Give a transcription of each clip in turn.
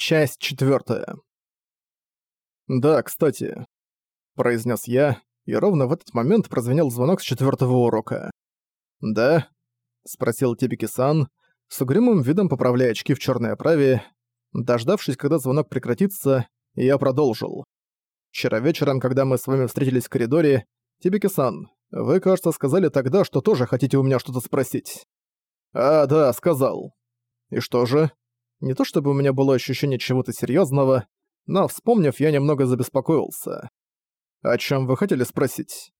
Часть четвертая. «Да, кстати», — произнес я, и ровно в этот момент прозвенел звонок с четвертого урока. «Да?» — спросил Тибики-сан, с угрюмым видом поправляя очки в черной оправе. Дождавшись, когда звонок прекратится, я продолжил. «Вчера вечером, когда мы с вами встретились в коридоре, Тибики-сан, вы, кажется, сказали тогда, что тоже хотите у меня что-то спросить». «А, да, сказал». «И что же?» Не то чтобы у меня было ощущение чего-то серьезного, но, вспомнив, я немного забеспокоился. «О чем вы хотели спросить?»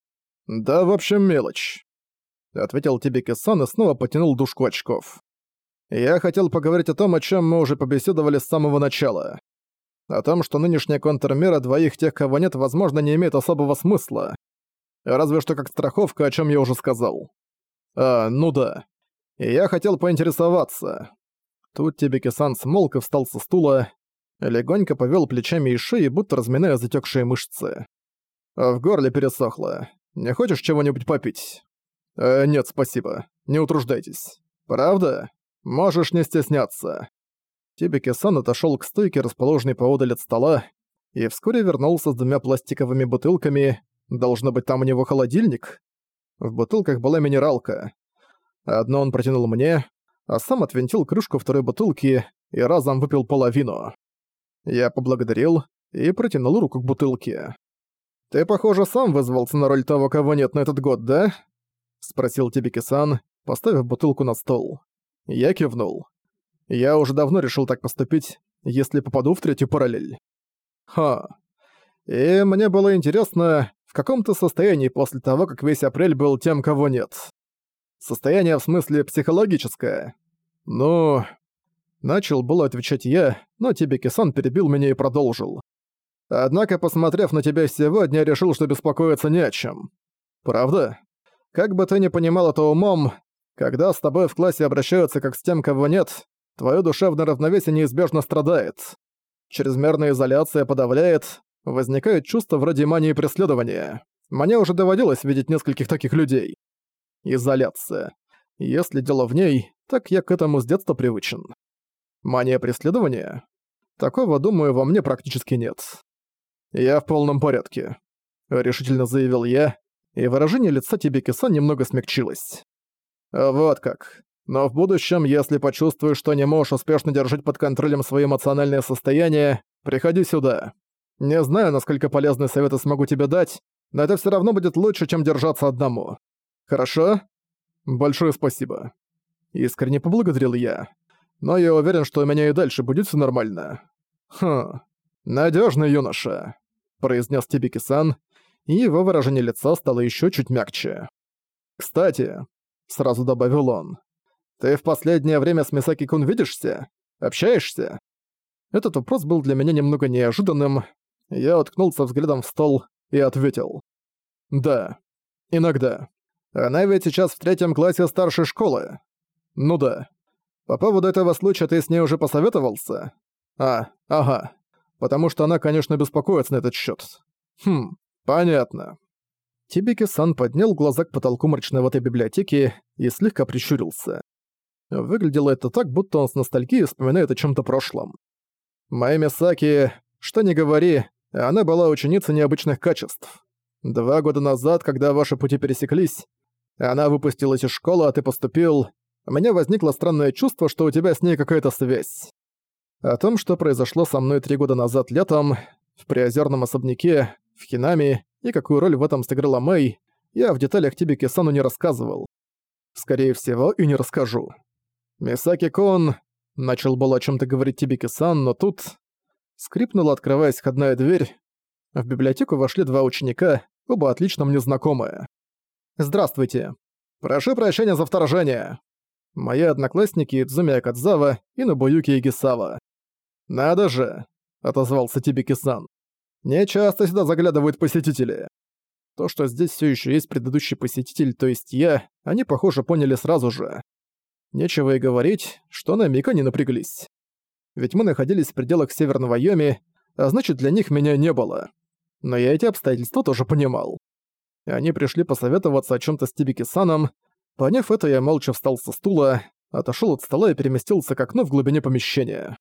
«Да, в общем, мелочь», — ответил Тибики-сан и снова потянул дужку очков. «Я хотел поговорить о том, о чем мы уже побеседовали с самого начала. О том, что нынешняя контрмера двоих тех, кого нет, возможно, не имеет особого смысла. Разве что как страховка, о чем я уже сказал. А, ну да. И я хотел поинтересоваться, Тут Тибики-сан смолк и встал со стула, легонько повел плечами и шеей, будто разминая затекшие мышцы. А в горле пересохло. Не хочешь чего-нибудь попить? Э, нет, спасибо. Не утруждайтесь. Правда? Можешь не стесняться. Тибики-сан отошёл к стойке, расположенной поодаль от стола, и вскоре вернулся с двумя пластиковыми бутылками. Должно быть, там у него холодильник? В бутылках была минералка. Одно он протянул мне, а сам отвинтил крышку второй бутылки и разом выпил половину. Я поблагодарил и протянул руку к бутылке. «Ты, похоже, сам вызвался на роль того, кого нет на этот год, да?» — спросил Тибики-сан, поставив бутылку на стол. Я кивнул. Я уже давно решил так поступить, если попаду в третью параллель. Ха. И мне было интересно, в каком то состоянии после того, как весь апрель был тем, кого нет. Состояние в смысле психологическое. Ну... Начал было отвечать я, но Тибики-сан перебил меня и продолжил. Однако, посмотрев на тебя сегодня, решил, что беспокоиться не о чем. Правда? Как бы ты ни понимал это умом, когда с тобой в классе обращаются как с тем, кого нет, твое душевное равновесие неизбежно страдает. Чрезмерная изоляция подавляет, возникают чувства вроде мании преследования. Мне уже доводилось видеть нескольких таких людей. Изоляция. Если дело в ней, так я к этому с детства привычен. Мания преследования? Такого, думаю, во мне практически нет. Я в полном порядке, решительно заявил я, и выражение лица Тибики-сан немного смягчилось. Вот как. Но в будущем, если почувствуешь, что не можешь успешно держать под контролем свое эмоциональное состояние, приходи сюда. Не знаю, насколько полезные советы смогу тебе дать, но это все равно будет лучше, чем держаться одному. Хорошо? Большое спасибо. Искренне поблагодарил я. Но я уверен, что у меня и дальше будет все нормально. Хм, надежный юноша, произнес Тибики-сан, и его выражение лица стало еще чуть мягче. Кстати, сразу добавил он, ты в последнее время с Мисаки-кун видишься? Общаешься? Этот вопрос был для меня немного неожиданным. Я уткнулся взглядом в стол и ответил. Да, иногда. Она ведь сейчас в третьем классе старшей школы. Ну да. По поводу этого случая ты с ней уже посоветовался? А, ага. Потому что она, конечно, беспокоится на этот счет. Хм, понятно. Тибики-сан поднял глаза к потолку мрачной этой библиотеки и слегка прищурился. Выглядело это так, будто он с ностальгией вспоминает о чем то прошлом. Моя Мисаки, что не говори, она была ученицей необычных качеств. Два года назад, когда ваши пути пересеклись, она выпустилась из школы, а ты поступил. У меня возникло странное чувство, что у тебя с ней какая-то связь. О том, что произошло со мной три года назад летом, в приозерном особняке, в Хинами, и какую роль в этом сыграла Мэй, я в деталях тебе Кисану не рассказывал. Скорее всего, и не расскажу. Мисаки-кон... Начал было о чем то говорить Тибики-сан, но тут... Скрипнула, открываясь входная дверь. В библиотеку вошли два ученика, оба отлично мне знакомые. «Здравствуйте. Прошу прощения за вторжение. Мои одноклассники Идзуми Акадзава и Нобуюки Игисава». «Надо же», — отозвался Тибики-сан. «Не часто сюда заглядывают посетители». То, что здесь все еще есть предыдущий посетитель, то есть я, они, похоже, поняли сразу же. Нечего и говорить, что на миг они напряглись. Ведь мы находились в пределах Северного Йоми, а значит, для них меня не было. Но я эти обстоятельства тоже понимал и они пришли посоветоваться о чем то с Тибики-саном. Поняв это, я молча встал со стула, отошел от стола и переместился к окну в глубине помещения.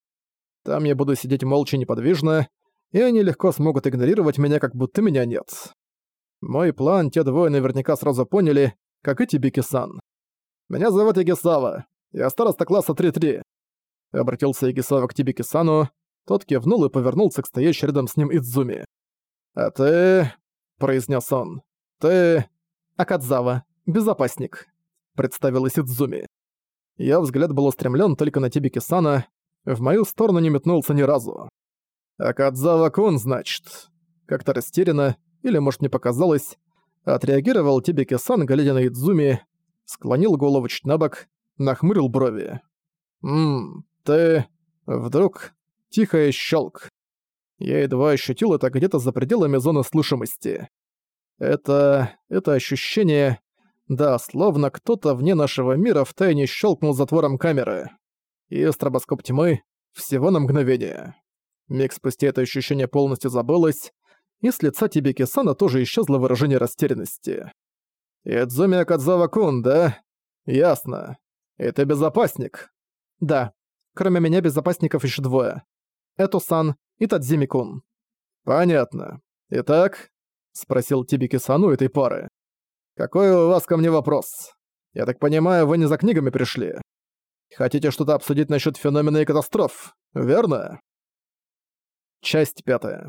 Там я буду сидеть молча неподвижно, и они легко смогут игнорировать меня, как будто меня нет. Мой план те двое наверняка сразу поняли, как и Тибики-сан. «Меня зовут Ягисава. Я староста класса 3-3», — обратился Ягисава к Тибики-сану. Тот кивнул и повернулся к стоящей рядом с ним Идзуми. «А ты...» — произнес он. «Ты...» «Акадзава. Безопасник», — представилась Идзуми. Её взгляд был устремлен только на Тибики-сана, в мою сторону не метнулся ни разу. «Акадзава-кун, значит?» Как-то растерянно, или, может, не показалось, отреагировал Тибики-сан, глядя на Идзуми, склонил голову чуть набок, нахмурил брови. «Ммм, ты... Вдруг... Тихо щелк. Я едва ощутил это где-то за пределами зоны слышимости. Это... это ощущение... Да, словно кто-то вне нашего мира втайне щелкнул затвором камеры. И стробоскоп тьмы всего на мгновение. Миг спустя это ощущение полностью забылось, и с лица Тибики-сана тоже исчезло выражение растерянности. «Идзуми Акадзава-кун, да? Ясно. Это безопасник?» «Да. Кроме меня безопасников еще двое. Эту-сан и Тадзими-кун». «Понятно. Итак?» — спросил Тибики-сан этой пары. «Какой у вас ко мне вопрос? Я так понимаю, вы не за книгами пришли. Хотите что-то обсудить насчет феномена и катастроф, верно?» Часть пятая.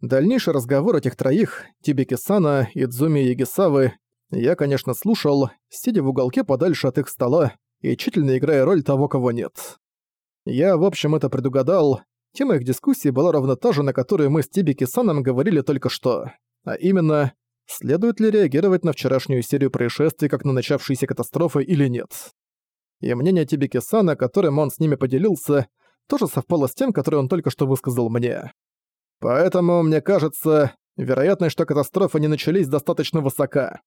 Дальнейший разговор этих троих, Тибики-сана, Идзуми и Ягисавы, я, конечно, слушал, сидя в уголке подальше от их стола и тщательно играя роль того, кого нет. Я, в общем, это предугадал. Тема их дискуссии была ровно та же, на которую мы с Тибики-саном говорили только что. А именно, следует ли реагировать на вчерашнюю серию происшествий как на начавшиеся катастрофы или нет. И мнение Тибики-сана, которым он с ними поделился, тоже совпало с тем, которое он только что высказал мне. Поэтому, мне кажется, вероятность, что катастрофы не начались, достаточно высока.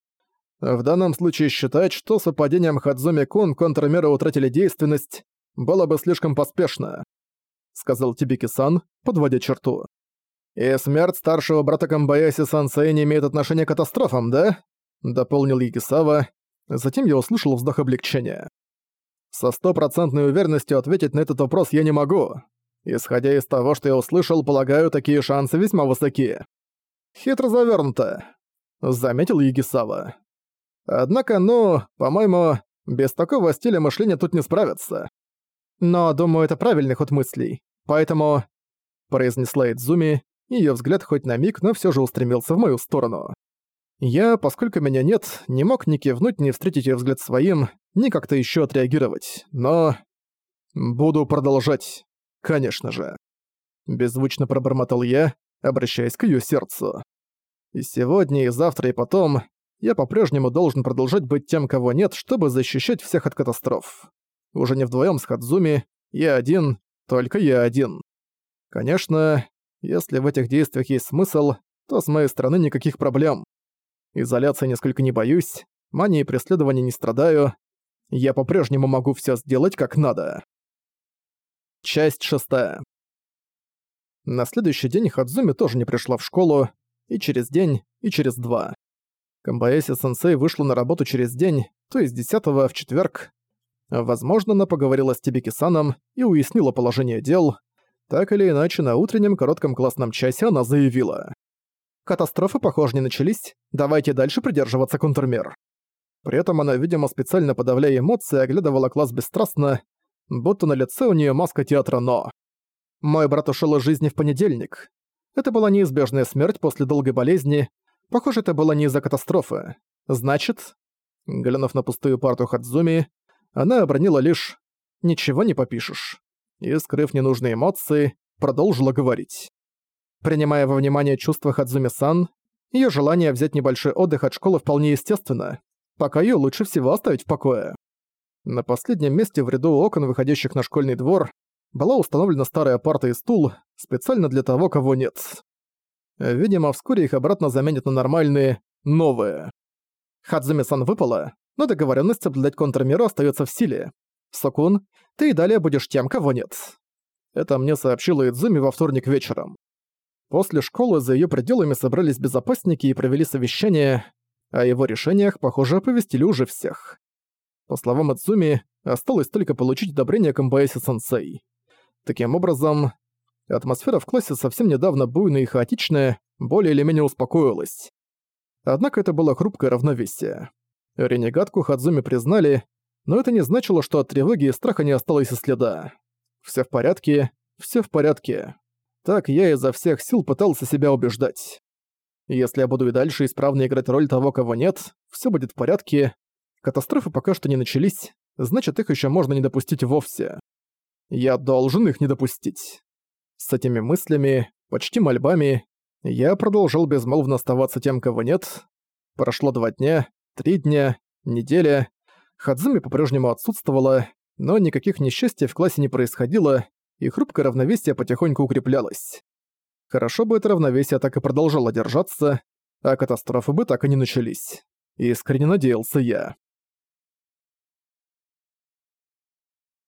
В данном случае считать, что с выпадением Хадзуми-кун контрмеры утратили действенность, было бы слишком поспешно», — сказал Тибики-сан, подводя черту. «И смерть старшего брата Камбаяси Сансей не имеет отношения к катастрофам, да?» — дополнил Ягисава. Затем я услышал вздох облегчения. «Со стопроцентной уверенностью ответить на этот вопрос я не могу. Исходя из того, что я услышал, полагаю, такие шансы весьма высоки. Хитро завернуто, заметил Егисава. Однако, ну, по-моему, без такого стиля мышления тут не справиться. Но, думаю, это правильный ход мыслей. Поэтому, произнесла Идзуми, ее взгляд хоть на миг, но все же устремился в мою сторону. Я, поскольку меня нет, не мог ни кивнуть, ни встретить ее взгляд своим, ни как-то еще отреагировать, но... Буду продолжать. Конечно же. Беззвучно пробормотал я, обращаясь к её сердцу. И сегодня, и завтра, и потом я по-прежнему должен продолжать быть тем, кого нет, чтобы защищать всех от катастроф. Уже не вдвоём с Хадзуми, я один, только я один. Конечно, если в этих действиях есть смысл, то с моей стороны никаких проблем. Изоляции нисколько не боюсь, мании преследования не страдаю, я по-прежнему могу всё сделать как надо. Часть шестая. На следующий день Хадзуми тоже не пришла в школу, и через день, и через два. Камбаэси-сенсей вышла на работу через день, то есть 10 в четверг. Возможно, она поговорила с Тибики-саном и уяснила положение дел. Так или иначе, на утреннем коротком классном часе она заявила. «Катастрофы, похоже, не начались, давайте дальше придерживаться контрмер». При этом она, видимо, специально подавляя эмоции, оглядывала класс бесстрастно, будто на лице у нее маска театра «Но». Мой брат ушел из жизни в понедельник. Это была неизбежная смерть после долгой болезни. Похоже, это было не из-за катастрофы. Значит, глянув на пустую парту Хадзуми, она обронила лишь «ничего не попишешь» и, скрыв ненужные эмоции, продолжила говорить. Принимая во внимание чувства Хадзуми-сан, ее желание взять небольшой отдых от школы вполне естественно, пока ее лучше всего оставить в покое. На последнем месте в ряду окон, выходящих на школьный двор, была установлена старая парта и стул, специально для того, кого нет. Видимо, вскоре их обратно заменят на нормальные, новые. Хадзуми-сан выпала, но договоренность соблюдать контрмеру остается в силе. Сокун, ты и далее будешь тем, кого нет. Это мне сообщила Идзуми во вторник вечером. После школы за ее пределами собрались безопасники и провели совещание. О его решениях, похоже, оповестили уже всех. По словам Ацуми, осталось только получить одобрение Камбаэси-сенсей. Таким образом, атмосфера в классе совсем недавно буйная и хаотичная более или менее успокоилась. Однако это было хрупкое равновесие. Ренегатку Хадзуми признали, но это не значило, что от тревоги и страха не осталось и следа. Все в порядке, все в порядке. Так я изо всех сил пытался себя убеждать. Если я буду и дальше исправно играть роль того, кого нет, все будет в порядке. Катастрофы пока что не начались, значит их еще можно не допустить вовсе. Я должен их не допустить. С этими мыслями, почти мольбами, я продолжал безмолвно оставаться тем, кого нет. Прошло два дня, три дня, неделя. Хадзуми по-прежнему отсутствовала, но никаких несчастий в классе не происходило, и хрупкое равновесие потихоньку укреплялось. Хорошо бы это равновесие так и продолжало держаться, а катастрофы бы так и не начались. Искренне надеялся я.